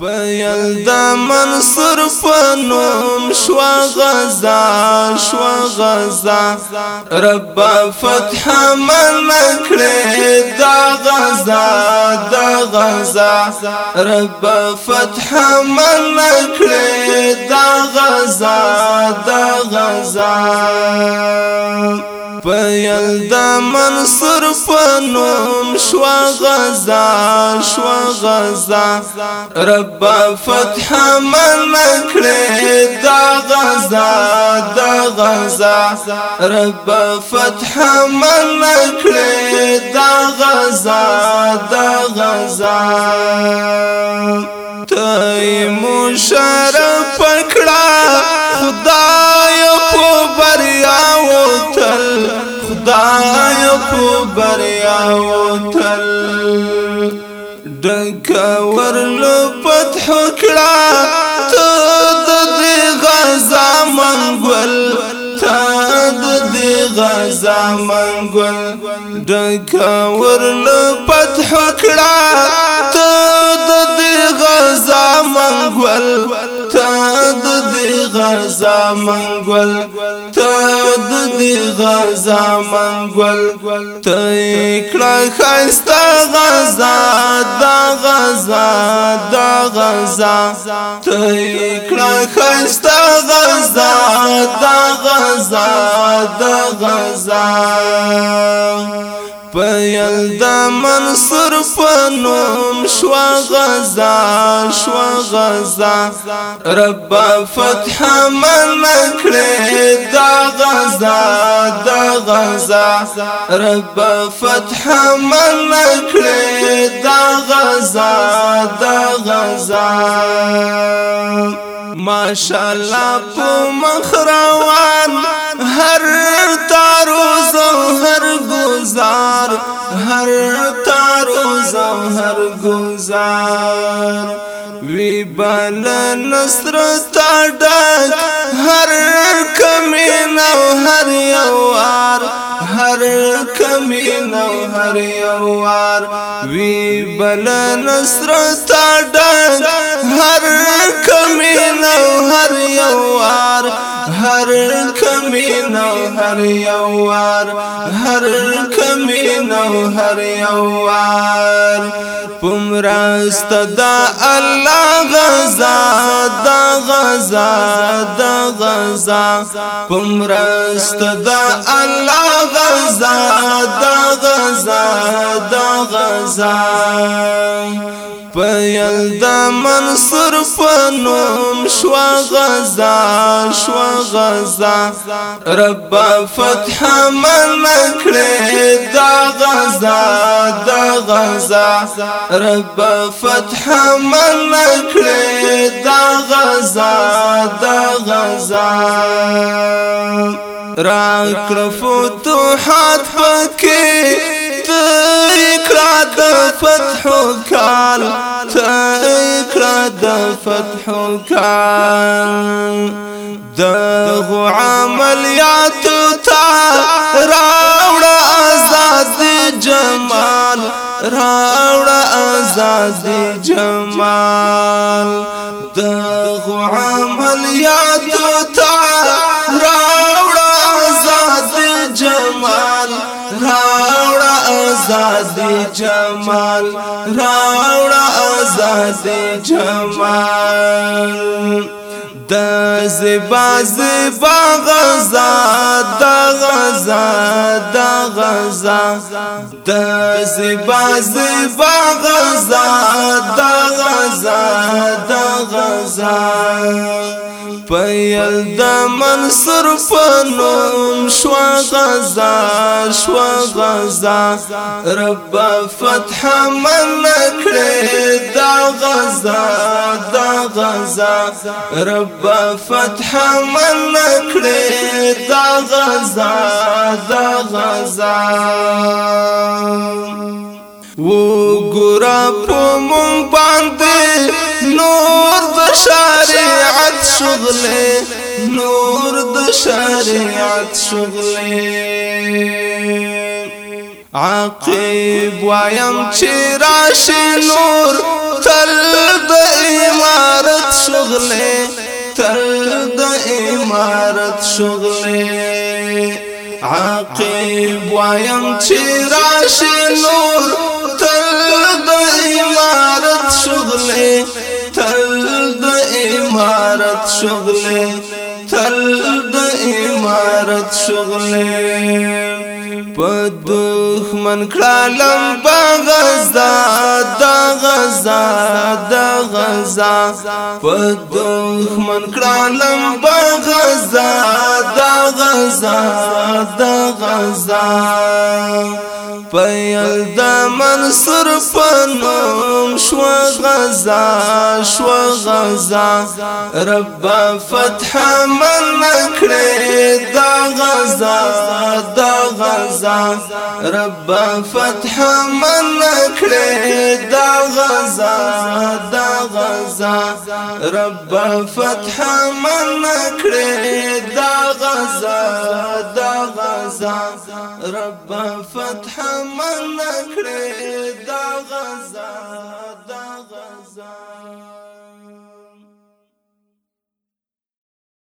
پیل دا منصر پنوم شو غزا شو غزا رب فتح من کړې دا غزا دا غزا رب فتح من کړې دا غزا دا غزا پیل دا منصر فنوم شو غزا شو غزا رب فتح من مکر دا غزا دا غزا رب فتح من مکر دا غزا دا غزا تای مشر پر لو فتح کړه ته د دې غزا منګل ته د دې غزا منګل ډک ور لو فتح کړه ته د دې غزا منګل ته د دې غزا منګل ته دی غزا من گل تی کړه خستا غزا دا غزا دا غزا تی کړه خستا غزا دا غزا دا غزا پیل د منصور نوم شو غزا شو غزا رب فتح من کړې دا غزا دا غزا رب فتح من کړې دا غزا دا غزا ما الله په مخروان هر تارو زو هر گزار هر تارو زهر گزار وی بل نصرت ډک هر کمین او هر یوار هر کمین او هر یوار وی بل نصرت ډک هر کمین او هر یوار هر کمین او هر یوار هر کمین او هر یوار پمراست دا الله غزا دا غزا دا غزا پمراست دا الله غزا دا غزا دا غزا پیل دا منصر پنوم شو غزا شو غزا رب فتح من کړې دا غزا دا غزا رب فتح من کړې دا غزا دا غزا را کړ فتوحات پکې تکړه د فتح کال تکړه د فتح کال د عملیات تا راوړ آزاد جمال راوړ آزاد جمال د جمال راوړه آزاد جمال دا زبا زبا غزا دا غزا دا غزا دا زبا زبا غزا دا غزا دا غزا پیل دا من منصور پنوم شوا غزا شوا غزا رب فتح من کړه دا غزا دا غزا رب با فتح من نکړې دا غزا دا غزا و ګور په مون نور د شریعت شغلې نور د شریعت شغلې عقیب وایم چې راشي نور تل د امارت تر د امارت شغلې عاقب وایم چې راشي نور تر د امارت شغلې تر د امارت شغلې تر د امارت شغلې په دخمن کړلم په غزا د غزا د غزا په دخمن کړلم په غزا د غزا د غزا په یل د منصور پنوم شو غزا شو غزا رب فتح من کړې دا غزا دا غزا رب فتح من کړې دا غزا دا غزا رب فتح من کړې دا غزا دا غزا رب فتح من کړې دا غزا